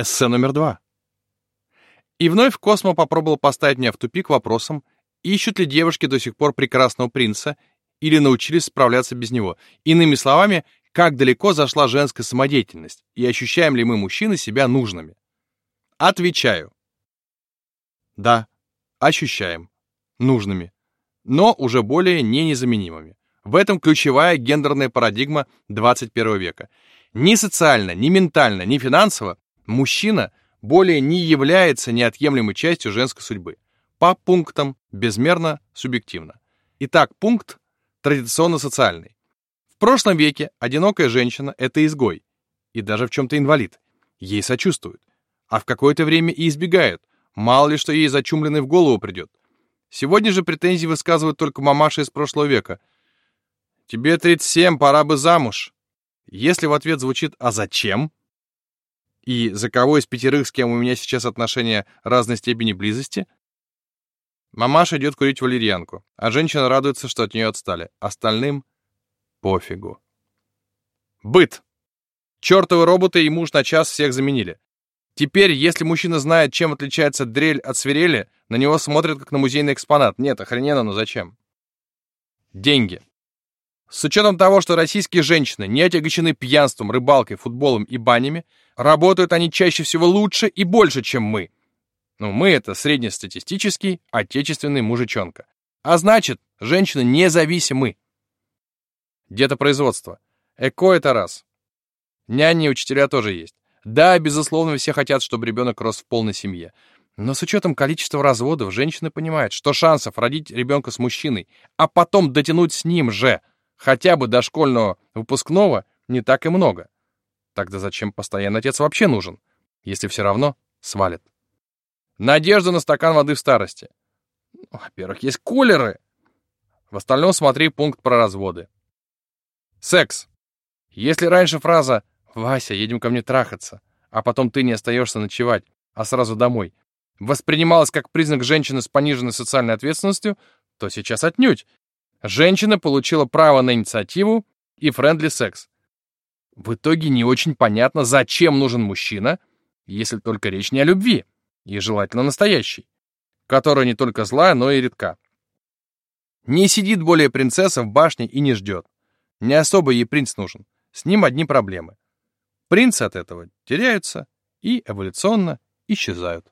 Эссе номер два. И вновь Космо попробовал поставить меня в тупик вопросом, ищут ли девушки до сих пор прекрасного принца или научились справляться без него. Иными словами, как далеко зашла женская самодеятельность и ощущаем ли мы, мужчины, себя нужными. Отвечаю. Да, ощущаем. Нужными. Но уже более не незаменимыми. В этом ключевая гендерная парадигма 21 века. Ни социально, ни ментально, ни финансово мужчина более не является неотъемлемой частью женской судьбы. По пунктам, безмерно субъективно. Итак, пункт традиционно социальный. В прошлом веке одинокая женщина — это изгой, и даже в чем-то инвалид. Ей сочувствуют. А в какое-то время и избегают. Мало ли, что ей зачумленный в голову придет. Сегодня же претензии высказывают только мамаши из прошлого века. «Тебе 37, пора бы замуж». Если в ответ звучит «А зачем?» И за кого из пятерых, с кем у меня сейчас отношения разной степени близости, мамаша идет курить валерьянку, а женщина радуется, что от нее отстали. Остальным пофигу. Быт. Чертовы роботы и муж на час всех заменили. Теперь, если мужчина знает, чем отличается дрель от свирели, на него смотрят как на музейный экспонат. Нет, охрененно, но зачем? Деньги. С учетом того, что российские женщины не отягощены пьянством, рыбалкой, футболом и банями, работают они чаще всего лучше и больше, чем мы. Ну, мы — это среднестатистический отечественный мужичонка. А значит, женщины независимы. Детопроизводство. Эко — это раз. Няни и учителя тоже есть. Да, безусловно, все хотят, чтобы ребенок рос в полной семье. Но с учетом количества разводов, женщины понимают, что шансов родить ребенка с мужчиной, а потом дотянуть с ним же — хотя бы до школьного выпускного не так и много. Тогда зачем постоянно отец вообще нужен, если все равно свалит? Надежда на стакан воды в старости. Ну, во-первых, есть кулеры. В остальном смотри пункт про разводы. Секс. Если раньше фраза «Вася, едем ко мне трахаться», а потом ты не остаешься ночевать, а сразу домой, воспринималась как признак женщины с пониженной социальной ответственностью, то сейчас отнюдь. Женщина получила право на инициативу и френдли секс. В итоге не очень понятно, зачем нужен мужчина, если только речь не о любви, и желательно настоящей, которая не только злая, но и редка. Не сидит более принцесса в башне и не ждет. Не особо ей принц нужен, с ним одни проблемы. Принцы от этого теряются и эволюционно исчезают.